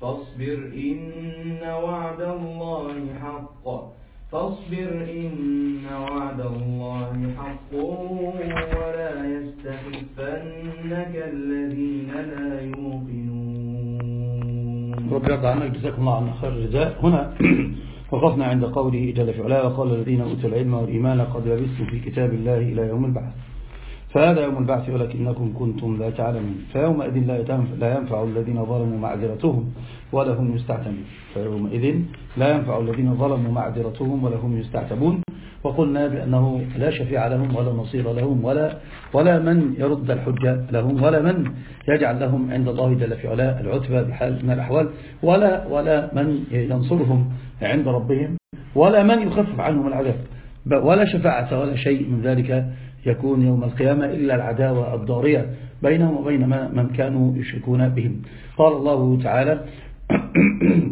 فاصبر إن وعد الله حق. فاصبر إن وعد الله حق. ولا يستخفنك الذين لا يوقنون. رب يرضى عنك جزاكم الله عن خير الرجاء هنا وقفنا عند قوله جل في علاه وقال الذين أوتوا العلم والإيمان قد لبثتم في كتاب الله إلى يوم البعث. فهذا يوم البعث ولكنكم كنتم لا تعلمون. فيومئذ لا ينفع الذين ظلموا معذرتهم ولا هم يستعتبون. فيومئذ لا ينفع الذين ظلموا معذرتهم ولا هم يستعتبون. وقلنا بأنه لا شفيع لهم ولا نصير لهم ولا ولا من يرد الحجة لهم ولا من يجعل لهم عند الله جل في علاء العتبة بحال من الأحوال. ولا ولا من ينصرهم عند ربهم ولا من يخفف عنهم العذاب. ولا شفاعة ولا شيء من ذلك يكون يوم القيامة إلا العداوة الضارية بينهم وبين من كانوا يشركون بهم. قال الله تعالى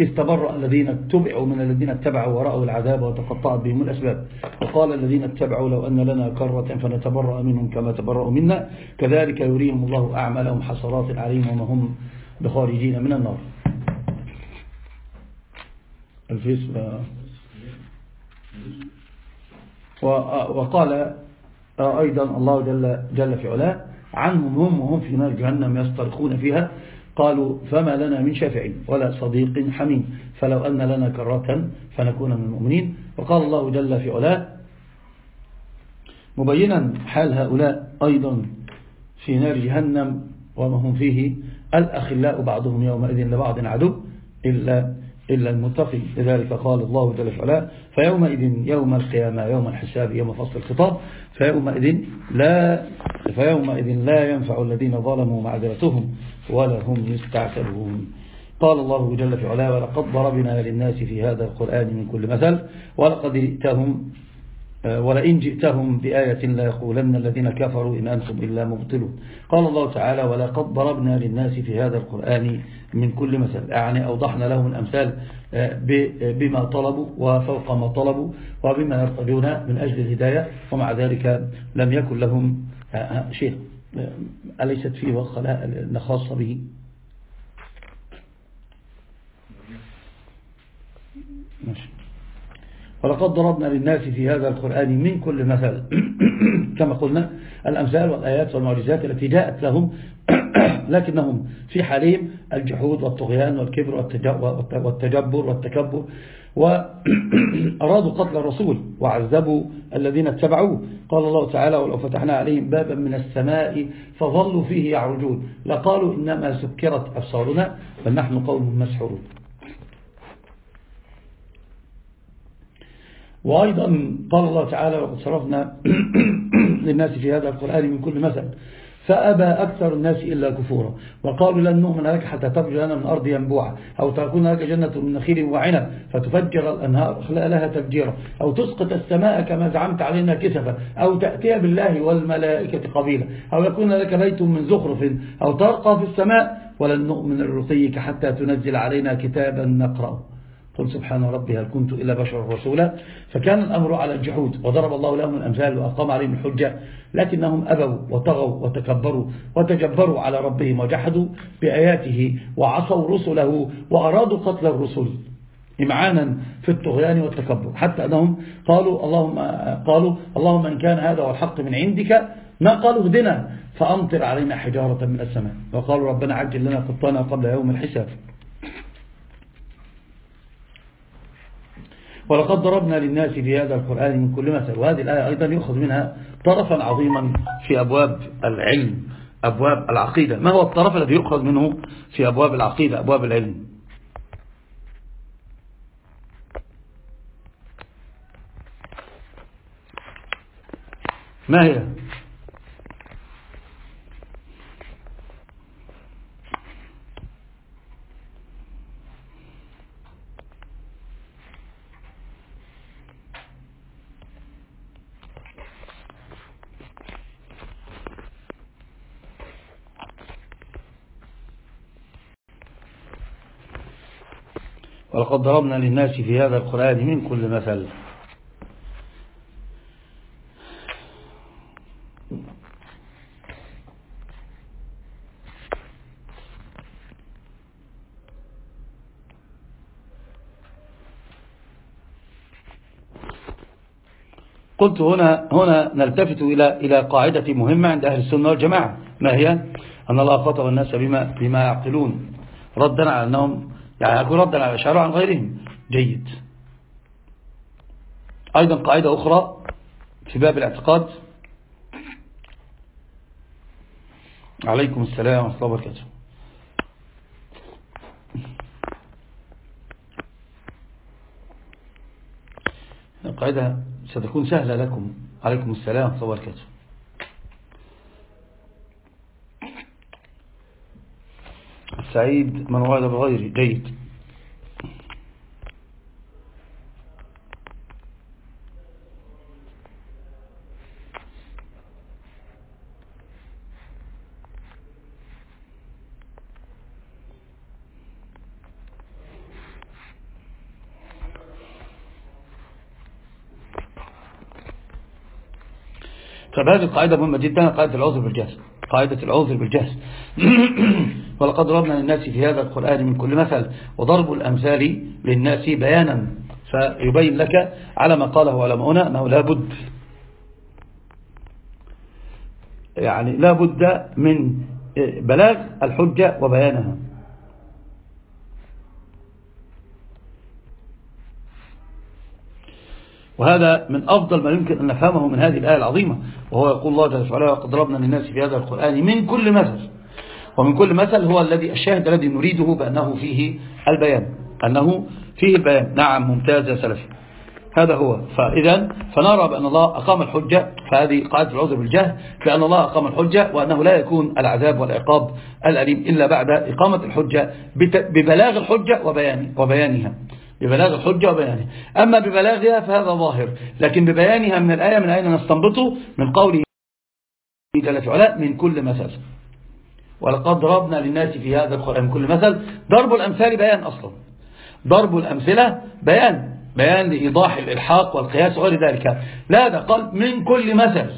استبرأ الذين اتبعوا من الذين اتبعوا ورأوا العذاب وتقطعت بهم الأسباب. وقال الذين اتبعوا لو أن لنا كرة فنتبرأ منهم كما تبرأوا منا. كذلك يريهم الله أعمالهم حسرات عليهم وما هم بخارجين من النار. الفيس وقال أيضا الله جل, جل في علاه عنهم هم وهم في نار جهنم يسترخون فيها قالوا فما لنا من شافع ولا صديق حميم فلو أن لنا كرة فنكون من المؤمنين. وقال الله جل في علاه مبينا حال هؤلاء أيضا في نار جهنم وما هم فيه. الأخلاء بعضهم يومئذ لبعض عدو إلا إلا المتقي. لذلك قال الله جل وعلا فيومئذ يوم القيامة يوم الحساب يوم فصل الخطاب فيومئذ لا فيومئذ لا ينفع الذين ظلموا معذرتهم ولا هم يستعتبون. قال الله جل في علاه ولقد ضربنا للناس في هذا القرآن من كل مثل ولقد جئتهم آه، ولئن جئتهم بآية لا يقولن الذين كفروا إن أنتم إلا مبطلون. قال الله تعالى ولقد ضربنا للناس في هذا القرآن من كل مثل. يعني أوضحنا لهم الأمثال آه، بما طلبوا وفوق ما طلبوا وبما يرتجون من أجل الهداية ومع ذلك لم يكن لهم آه، شيء. أليست فيه وخلاء خاصة به؟ ماشي. ولقد ضربنا للناس في هذا القرآن من كل مثل. كما قلنا الأمثال والآيات والمعجزات التي جاءت لهم لكنهم في حالهم الجحود والطغيان والكبر والتجبر والتكبر وأرادوا قتل الرسول وعذبوا الذين اتبعوه. قال الله تعالى ولو فتحنا عليهم بابا من السماء فظلوا فيه يعرجون لقالوا إنما سكرت أبصارنا بل نحن قوم مسحورون وأيضا قال الله تعالى وقد صرفنا للناس في هذا القرآن من كل مثل فأبى أكثر الناس إلا كفورا وقالوا لن نؤمن لك حتى تخرج لنا من أرض ينبوعا أو تكون لك جنة من نخيل وعنب فتفجر الأنهار لها تفجيرا أو تسقط السماء كما زعمت علينا كسفا أو تأتي بالله والملائكة قبيلا أو يكون لك بيت من زخرف أو ترقى في السماء ولن نؤمن لرقيك حتى تنزل علينا كتابا نقرأه. قل سبحان ربي هل كنت إلا بشر رسولا. فكان الأمر على الجحود وضرب الله لهم الأمثال وأقام عليهم الحجة لكنهم أبوا وطغوا وتكبروا وتجبروا على ربهم وجحدوا بآياته وعصوا رسله وأرادوا قتل الرسل إمعانا في الطغيان والتكبر. حتى أنهم قالوا اللهم, قالوا اللهم إن كان هذا هو الحق من عندك ما قالوا اهدنا فأمطر علينا حجارة من السماء. وقالوا ربنا عجل لنا قطانا قبل يوم الحساب. ولقد ضربنا للناس في هذا القرآن من كل مثل وهذه الآية أيضا يؤخذ منها طرفا عظيما في أبواب العلم أبواب العقيدة. ما هو الطرف الذي يؤخذ منه في أبواب العقيدة أبواب العلم؟ ما هي؟ وقد ضربنا للناس في هذا القرآن من كل مثل. قلت هنا هنا نلتفت إلى إلى قاعدة مهمة عند أهل السنة والجماعة. ما هي؟ أن الله خاطب الناس بما بما يعقلون. ردا على أنهم يعني أقول ردا على الأشعار عن غيرهم. جيد. أيضا قاعدة أخرى في باب الاعتقاد. عليكم السلام ورحمة الله وبركاته. القاعدة ستكون سهلة لكم. عليكم السلام ورحمة الله وبركاته. سعيد من وعد بغيري جيد. طب هذه القاعدة مهمة جدا قاعدة العذر بالجهل قاعدة العذر بالجهل. ولقد ضربنا للناس في هذا القرآن من كل مثل وضرب الأمثال للناس بيانا. فيبين لك على ما قاله علماؤنا أنه لا بد. يعني لا بد من بلاغ الحجة وبيانها. وهذا من أفضل ما يمكن أن نفهمه من هذه الآية العظيمة وهو يقول الله جل وعلا وقد ضربنا للناس في هذا القرآن من كل مثل. ومن كل مثل هو الذي الشاهد الذي نريده بأنه فيه البيان أنه فيه البيان نعم ممتاز يا سلفي. هذا هو. فإذا فنرى بأن الله أقام الحجة فهذه قاعدة العذر بالجهل بأن الله أقام الحجة وأنه لا يكون العذاب والعقاب الأليم إلا بعد إقامة الحجة ببلاغ الحجة وبيان وبيانها. ببلاغ الحجة وبيانها. أما ببلاغها فهذا ظاهر لكن ببيانها من الآية من أين نستنبطه؟ من قوله من كل مثل. ولقد ضربنا للناس في هذا القرآن. كل مثل ضرب الأمثال بيان أصلا. ضرب الأمثلة بيان بيان لإيضاح الإلحاق والقياس وغير ذلك. لا ده قال من كل مثل.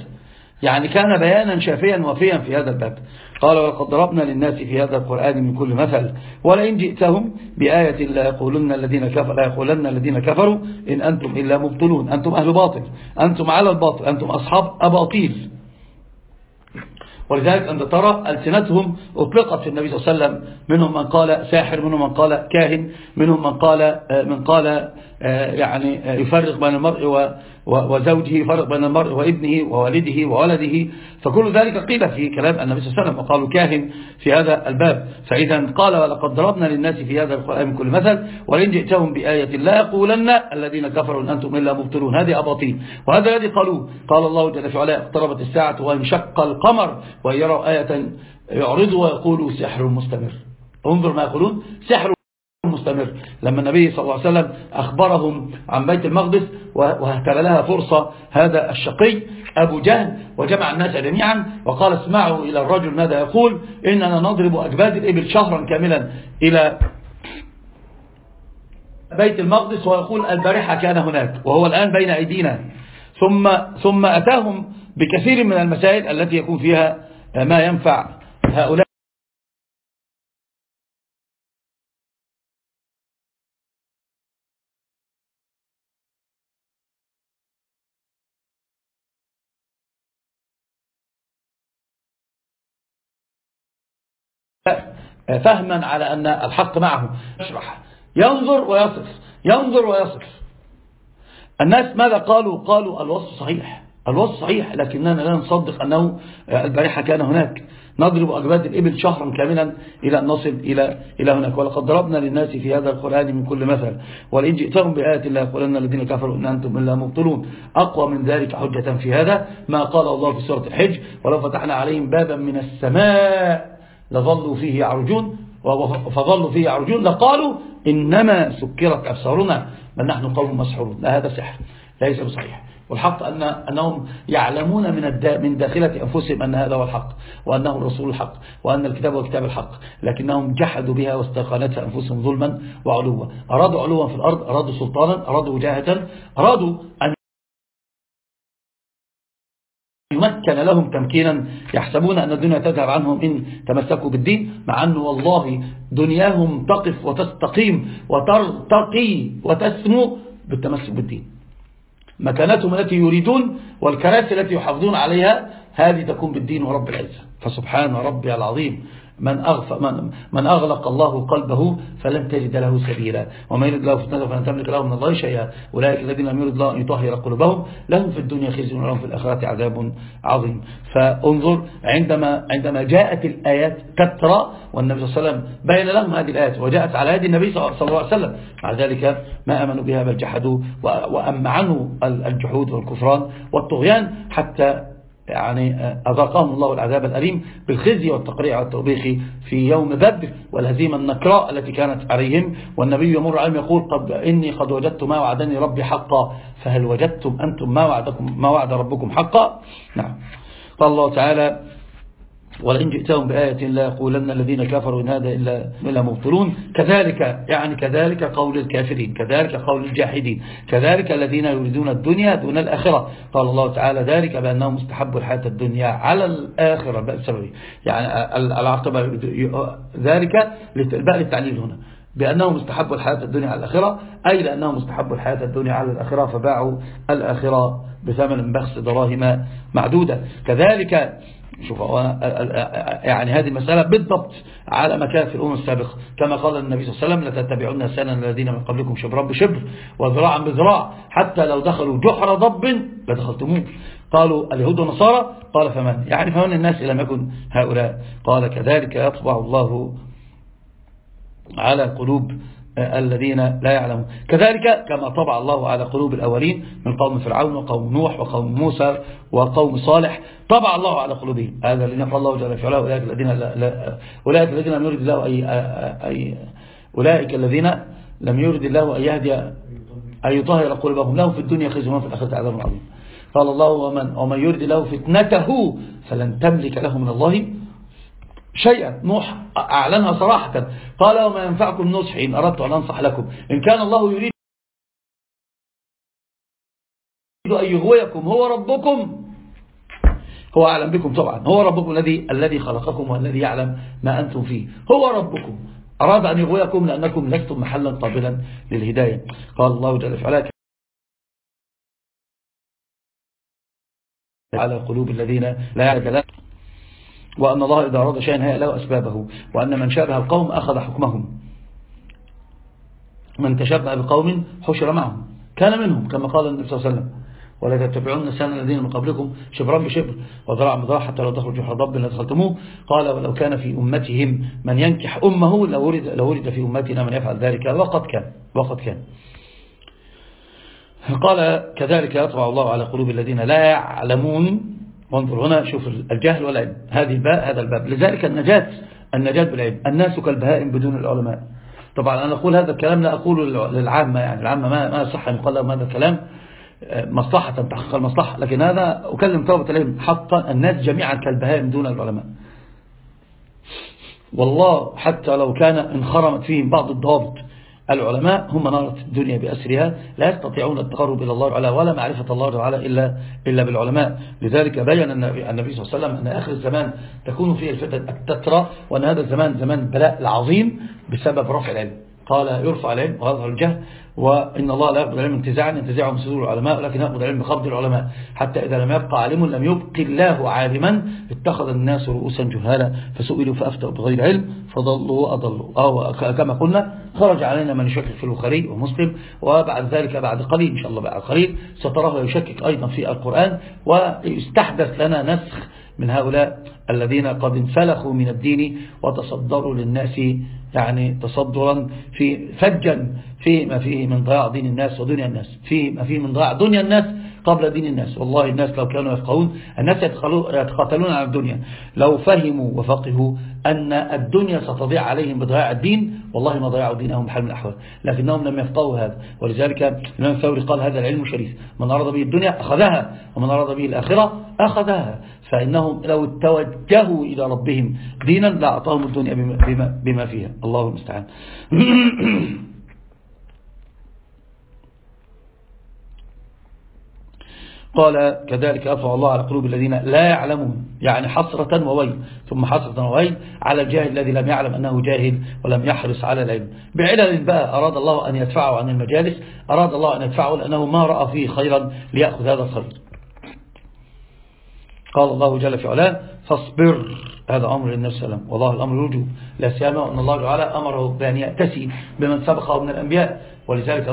يعني كان بيانا شافيا وفيا في هذا الباب. قال ولقد ضربنا للناس في هذا القرآن من كل مثل. ولئن جئتهم بآية لا يقولن الذين كفروا لا يقولن الذين كفروا إن أنتم إلا مبطلون. أنتم أهل باطل. أنتم على الباطل. أنتم أصحاب أباطيل. ولذلك أنت ترى ألسنتهم أطلقت في النبي صلى الله عليه وسلم منهم من قال ساحر منهم من قال كاهن منهم من قال من قال يعني يفرق بين المرء وزوجه يفرق بين المرء وابنه ووالده وولده. فكل ذلك قيل في كلام النبي صلى الله عليه وسلم وقالوا كاهن في هذا الباب. فإذا قال ولقد ضربنا للناس في هذا القرآن من كل مثل ولن جئتهم بآية لا يقولن الذين كفروا إن أنتم إلا مبطلون. هذه أباطيل. وهذا الذي قالوه. قال الله جل وعلا اقتربت الساعة وانشق القمر وإن يروا آية يعرضوا ويقولوا سحر مستمر. انظر ما يقولون سحر مستمر لما النبي صلى الله عليه وسلم أخبرهم عن بيت المقدس واهتل لها فرصة هذا الشقي أبو جهل وجمع الناس جميعا وقال اسمعوا إلى الرجل ماذا يقول إننا نضرب أجباد الإبل شهرا كاملا إلى بيت المقدس ويقول البارحة كان هناك وهو الآن بين أيدينا ثم, ثم أتاهم بكثير من المسائل التي يكون فيها ما ينفع هؤلاء فهما على أن الحق معه يشرح. ينظر ويصف. ينظر ويصف. الناس ماذا قالوا؟ قالوا الوصف صحيح. الوصف صحيح لكننا لا نصدق أنه البارحة كان هناك. نضرب أجباد الإبل شهرا كاملا إلى أن نصل إلى, إلى هناك. ولقد ضربنا للناس في هذا القرآن من كل مثل. ولئن جئتهم بآية الله يقولن الذين كفروا إن أنتم إلا مبطلون. أقوى من ذلك حجة في هذا ما قال الله في سورة الحج ولو فتحنا عليهم بابا من السماء لظلوا فيه يعرجون فظلوا فيه يعرجون لقالوا إنما سكرت أبصارنا بل نحن قوم مسحورون. لا هذا سحر ليس بصحيح. والحق أن أنهم يعلمون من من داخلة أنفسهم أن هذا هو الحق وأنه الرسول الحق وأن الكتاب هو كتاب الحق لكنهم جحدوا بها واستقالتها أنفسهم ظلما وعلوا. أرادوا علوا في الأرض أرادوا سلطانا أرادوا وجاهة أرادوا أن يمكن لهم تمكينا يحسبون أن الدنيا تذهب عنهم إن تمسكوا بالدين مع أنه والله دنياهم تقف وتستقيم وترتقي وتسمو بالتمسك بالدين. مكانتهم التي يريدون والكراسي التي يحافظون عليها هذه تكون بالدين ورب العزة. فسبحان ربي العظيم. من, أغف من, من أغلق الله قلبه فلن تجد له سبيلا. وما يرد الله فتنة فلن تملك له من الله شيئا. أولئك الذين لم يرد الله أن يطهر قلوبهم لهم في الدنيا خزي ولهم في الآخرة عذاب عظيم. فانظر عندما عندما جاءت الآيات كثرة والنبي صلى الله عليه وسلم بين لهم هذه الآيات وجاءت على يد النبي صلى الله عليه وسلم. مع ذلك ما أمنوا بها بل جحدوا وأمعنوا الجحود والكفران والطغيان حتى يعني أذاقهم الله العذاب الأليم بالخزي والتقريع والتوبيخ في يوم بدر والهزيمة النكراء التي كانت عليهم. والنبي يمر عليهم يقول قد إني قد وجدت ما وعدني ربي حقا. فهل وجدتم أنتم ما وعدكم ما وعد ربكم حقا؟ نعم. قال الله تعالى ولئن جئتهم بآية لا يقولن الذين كفروا إن هذا إلا, إلا مبطلون. كذلك يعني كذلك قول الكافرين كذلك قول الجاحدين كذلك الذين يريدون الدنيا دون الآخرة. قال الله تعالى ذلك بأنهم مستحبوا الحياة الدنيا على الآخرة بسبب يعني العقبة ذلك بقى للتعليل هنا. بأنهم استحبوا الحياة الدنيا على الآخرة أي لأنهم استحبوا الحياة الدنيا على الآخرة فباعوا الآخرة بثمن بخس دراهم معدودة. كذلك شوف يعني هذه المسألة بالضبط على مكان في الأمم السابقة. كما قال النبي صلى الله عليه وسلم لتتبعون سنة الذين من قبلكم شبرا بشبر وذراعا بذراع حتى لو دخلوا جحر ضب لدخلتموه. قالوا اليهود والنصارى؟ قال فمن؟ يعني فمن الناس لم يكن هؤلاء؟ قال كذلك يطبع الله على قلوب الذين لا يعلمون. كذلك كما طبع الله على قلوب الأولين من قوم فرعون وقوم نوح وقوم موسى وقوم صالح طبع الله على قلوبهم. هذا الذين قال الله جل وعلا أولئك الذين أولئك الذين لم يرد الله أي, أي أولئك الذين لم يرد الله أن يهدي أن يطهر قلوبهم. لهم في الدنيا خزي وفي الآخرة عذاب عظيم. قال الله ومن, ومن يرد له فتنته فلن تملك له من الله شيئا. نوح أعلنها صراحة. قال وما ينفعكم نصح إن أردت أن أنصح لكم. إن كان الله يريد أن يغويكم هو ربكم. هو أعلم بكم طبعا. هو ربكم الذي الذي خلقكم والذي يعلم ما أنتم فيه. هو ربكم. أراد أن يغويكم لأنكم لستم محلا قابلا للهداية. قال الله جل وعلا على قلوب الذين لا يعلم وأن الله إذا أراد شيئا هيأ له أسبابه وأن من شابه القوم أخذ حكمهم. من تشبه بقوم حشر معهم. كان منهم كما قال النبي صلى الله عليه وسلم. ولا تتبعون سنة الذين من قبلكم شبرا بشبر. وذراع بذراع حتى لو دخلوا جحر ضب لدخلتموه قال ولو كان في أمتهم من ينكح أمه لو ورد, لو ورد في أمتنا من يفعل ذلك. وقد كان وقد كان. قال كذلك يطبع الله على قلوب الذين لا يعلمون وانظر هنا شوف الجهل والعلم هذه الباب هذا الباب. لذلك النجاة النجاة بالعلم الناس كالبهائم بدون العلماء. طبعا أنا أقول هذا الكلام لا أقوله للعامة يعني. العامة ما ما صح أن يقال لهم هذا الكلام. مصلحة تحقق المصلحة. لكن هذا أكلم طلبة العلم حقا. الناس جميعا كالبهائم دون العلماء. والله حتى لو كان انخرمت فيهم بعض الضوابط العلماء هم نارة الدنيا بأسرها لا يستطيعون التقرب إلى الله تعالى ولا معرفة الله تعالى إلا, إلا بالعلماء. لذلك بين النبي صلى الله عليه وسلم أن آخر الزمان تكون فيه الفتن التترى وأن هذا الزمان زمان البلاء العظيم بسبب رفع العلم. قال يرفع العلم ويظهر الجهل وإن الله لا يقبل العلم انتزاعا ينتزعه من صدور العلماء ولكن يقبل العلم بقبض العلماء حتى إذا لم يبقى عالم لم يبقي الله عالما اتخذ الناس رؤوسا جهالا فسئلوا فأفتوا بغير علم فضلوا وأضلوا. أو كما قلنا خرج علينا من يشكك في البخاري ومسلم وبعد ذلك بعد قليل إن شاء الله بعد قليل ستراه يشكك أيضا في القرآن ويستحدث لنا نسخ من هؤلاء الذين قد انسلخوا من الدين وتصدروا للناس يعني تصدرا في فجا فيما فيه من ضياع دين الناس ودنيا الناس فيما فيه من ضياع دنيا الناس قبل دين الناس. والله الناس لو كانوا يفقهون الناس يتقاتلون على الدنيا. لو فهموا وفقهوا أن الدنيا ستضيع عليهم بضياع الدين والله ما ضيعوا دينهم بحال من الأحوال. لكنهم لم يفقهوا هذا. ولذلك الإمام الثوري قال هذا العلم شريف. من أراد به الدنيا أخذها ومن أراد به الآخرة أخذها. فإنهم لو توجهوا إلى ربهم دينا لأعطاهم الدنيا بما, بما فيها. الله المستعان. قال كذلك أطلع الله على قلوب الذين لا يعلمون يعني حسرة وويل ثم حسرة وويل على الجاهل الذي لم يعلم أنه جاهل ولم يحرص على العلم. بعلل بقى أراد الله أن يدفعه عن المجالس أراد الله أن يدفعه لأنه ما رأى فيه خيرا ليأخذ هذا الخير. قال الله جل في علاه فاصبر. هذا أمر للنبي صلى الله عليه وسلم والله الأمر يرجو لا سيما أن الله تعالى أمره بأن يأتسي بمن سبقه من الأنبياء. ولذلك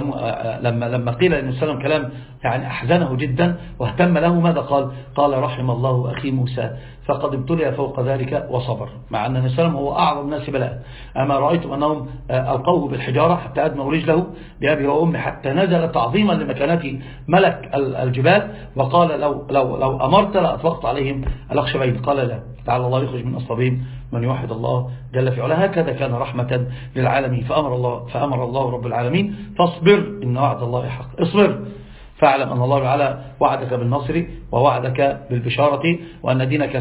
لما لما قيل للنبي صلى الله عليه وسلم كلام يعني أحزنه جدا واهتم له ماذا قال؟ قال رحم الله أخي موسى فقد ابتلي فوق ذلك وصبر. مع أن النبي صلى الله عليه وسلم هو أعظم الناس بلاء أما رأيتم أنهم ألقوه بالحجارة حتى أدموا رجله بأبي وأمي حتى نزل تعظيما لمكانته ملك الجبال وقال لو, لو, لو أمرت لأطلقت عليهم الأخشبين. قال لا تعالى الله يخرج من أصلابهم من يوحد الله جل في علاه. هكذا كان رحمة للعالمين. فأمر الله, فأمر الله رب العالمين فاصبر إن وعد الله حق. اصبر. فاعلم أن الله تعالى وعدك بالنصر ووعدك بالبشارة وأن دينك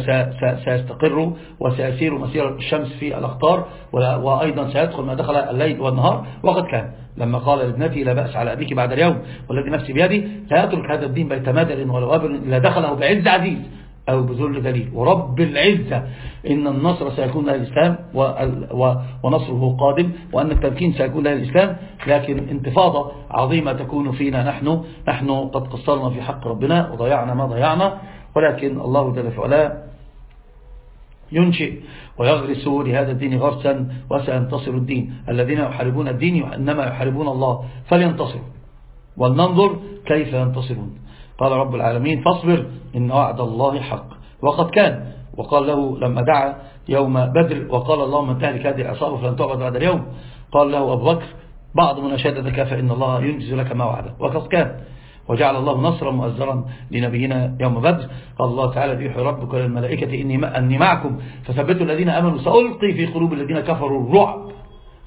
سيستقر وسيسير مسير الشمس في الأخطار وأيضا سيدخل ما دخل الليل والنهار. وقد كان لما قال لابنتي لا بأس على أبيك بعد اليوم والذي نفسي بيدي لا يترك هذا الدين بيت مادر ولو أبر إلا دخله بعز عزيز. أو بذل دليل ورب العزة إن النصر سيكون لها الإسلام ونصره قادم وأن التمكين سيكون لها الإسلام. لكن انتفاضة عظيمة تكون فينا نحن. نحن قد قصرنا في حق ربنا وضيعنا ما ضيعنا. ولكن الله جل في ينشئ ويغرس لهذا الدين غرسا وسينتصر الدين. الذين يحاربون الدين إنما يحاربون الله. فلينتصروا ولننظر كيف ينتصرون. قال رب العالمين فاصبر إن وعد الله حق. وقد كان. وقال له لما دعا يوم بدر. وقال اللهم انتهلك هذه العصابة فلن تعبد بعد اليوم. قال له أبو بكر بعض مناشدتك فإن الله ينجز لك ما وعده وقد كان. وجعل الله نصرا مؤزرا لنبينا يوم بدر. قال الله تعالى يوحي ربك للملائكة إني, أني معكم. فثبتوا الذين أمنوا سألقي في قلوب الذين كفروا الرعب.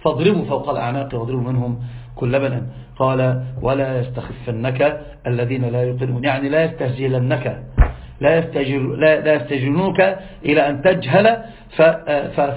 فاضربوا فوق الأعناق واضربوا منهم. كل بنا قال ولا يستخفنك الذين لا يقنون يعني لا يستهزلنك لا, يستجل لا, لا يستجلونك إلى أن تجهل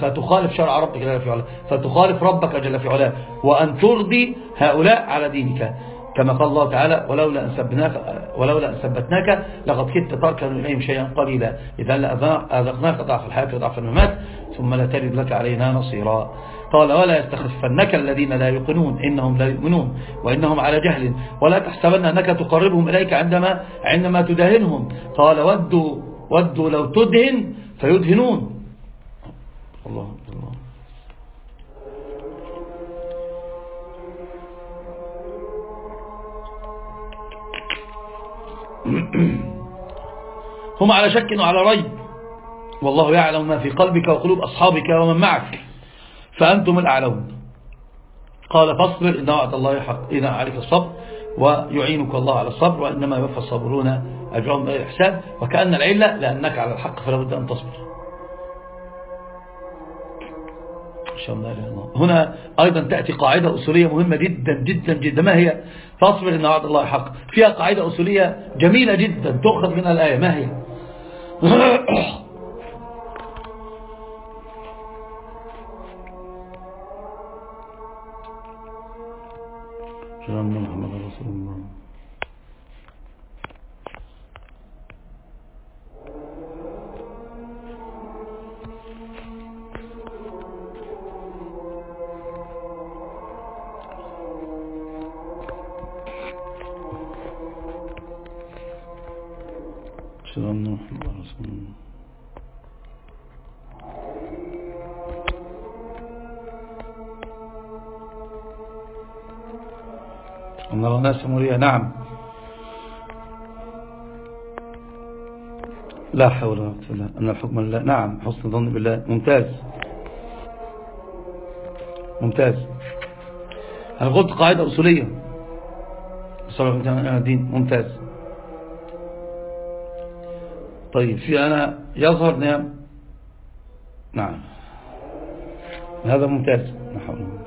فتخالف شرع ربك جل في علاه. فتخالف ربك جل في علاه. وأن ترضي هؤلاء على دينك. كما قال الله تعالى ولولا أن, سبناك ولولا أن ثبتناك لقد كدت تركن إليهم شيئا قليلا. إذا لأذقناك ضعف الحياة وضعف الممات ثم لا تجد لك علينا نصيرا. قال ولا يستخفنك الذين لا يقنون إنهم لا يؤمنون وإنهم على جهل ولا تحسبن أنك تقربهم إليك عندما عندما تدهنهم. قال ودوا, ودوا لو تدهن فيدهنون. الله. هم على شك وعلى ريب. والله يعلم ما في قلبك وقلوب أصحابك ومن معك. فأنتم الأعلون. قال فاصبر إن وعد الله حق إذا عليك الصبر ويعينك الله على الصبر وإنما يوفى الصابرون أجرهم بغير حساب. وكأن العلة لأنك على الحق فلا بد أن تصبر. هنا أيضا تأتي قاعدة أصولية مهمة جدا جدا جدا. ما هي؟ فاصبر إن وعد الله حق فيها قاعدة أصولية جميلة جدا تؤخذ من الآية. ما هي؟ نرى الناس مريا نعم. لا حول ولا قوة إلا أن الحكم لله. نعم. حسن ظن بالله. ممتاز. ممتاز. أنا قلت قاعدة أصولية. صلى الدين ممتاز. طيب في أنا يظهر نعم. نعم. هذا ممتاز. لا حول ولا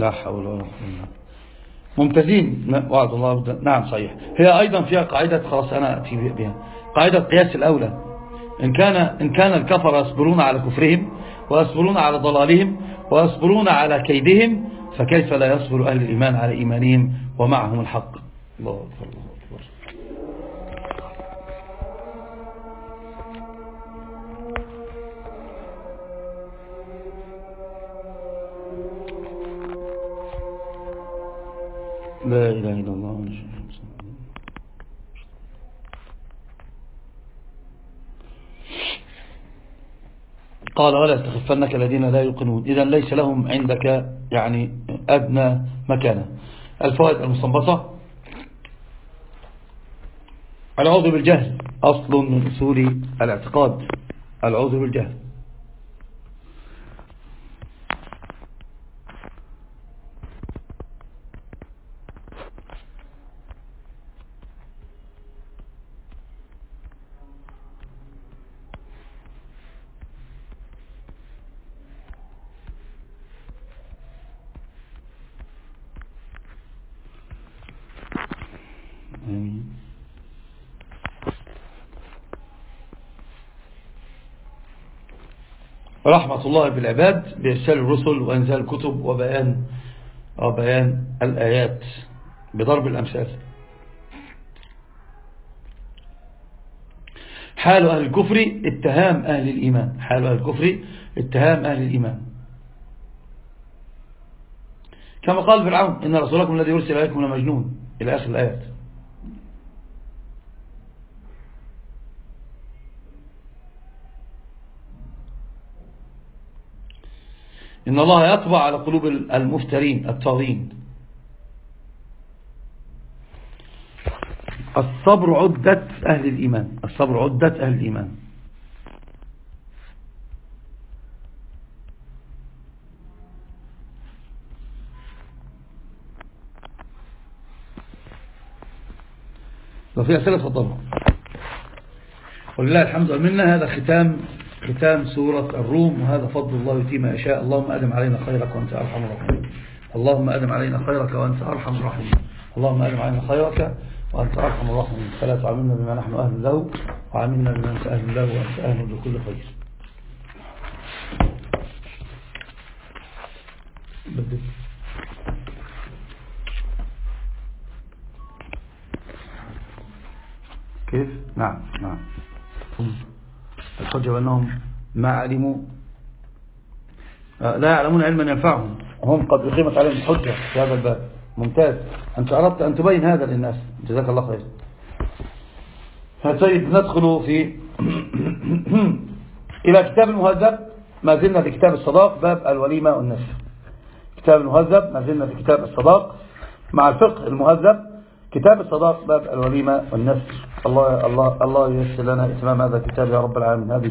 لا حول ولا قوة ممتازين. وعد الله نعم صحيح. هي أيضا فيها قاعدة خلاص أنا أتي بها. قاعدة قياس الأولى. إن كان, إن كان الكفر يصبرون على كفرهم ويصبرون على ضلالهم ويصبرون على كيدهم فكيف لا يصبر أهل الإيمان على إيمانهم ومعهم الحق؟ الله أكبر الله لا إله إلا الله قال ولا استخفنك الذين لا يوقنون. إذا ليس لهم عندك يعني أدنى مكانة. الفوائد المستنبطة. العوض بالجهل. أصل من أصول الاعتقاد. العوض بالجهل. رحمة الله بالعباد بإرسال الرسل وإنزال الكتب وبيان وبيان الآيات بضرب الأمثال. حال أهل الكفر اتهام أهل الإيمان. حال أهل الكفر اتهام أهل الإيمان. كما قال فرعون إن رسولكم الذي يرسل إليكم لمجنون. إلى آخر الآيات. إن الله يطبع على قلوب المفترين الطاغين. الصبر عدة أهل الإيمان. الصبر عدة أهل الإيمان. لو في أسئلة تفضلوا ولله الحمد والمنة هذا ختام ختام سورة الروم وهذا فضل الله يتي ما يشاء. اللهم أدم علينا خيرك وأنت أرحم الراحمين. اللهم أدم علينا خيرك وأنت أرحم الراحمين. اللهم أدم علينا خيرك وأنت أرحم الراحمين. فلا تعاملنا بما نحن أهل له وعاملنا بما أنت أهل له وأنت أهل لكل خير. بدل كيف؟ نعم نعم. الحجة بأنهم ما علموا. لا يعلمون علما ينفعهم. هم قد أقيمت عليهم الحجة في هذا الباب. ممتاز. أنت أردت أن تبين هذا للناس. جزاك الله خير. طيب ندخل في إلى كتاب المهذب. ما زلنا في كتاب الصداق. باب الوليمة والنسل كتاب المهذب. ما زلنا في كتاب الصداق. مع الفقه المهذب كتاب الصداق. باب الوليمة والنسل الله الله الله ييسر لنا إتمام هذا الكتاب يا رب العالمين. هذه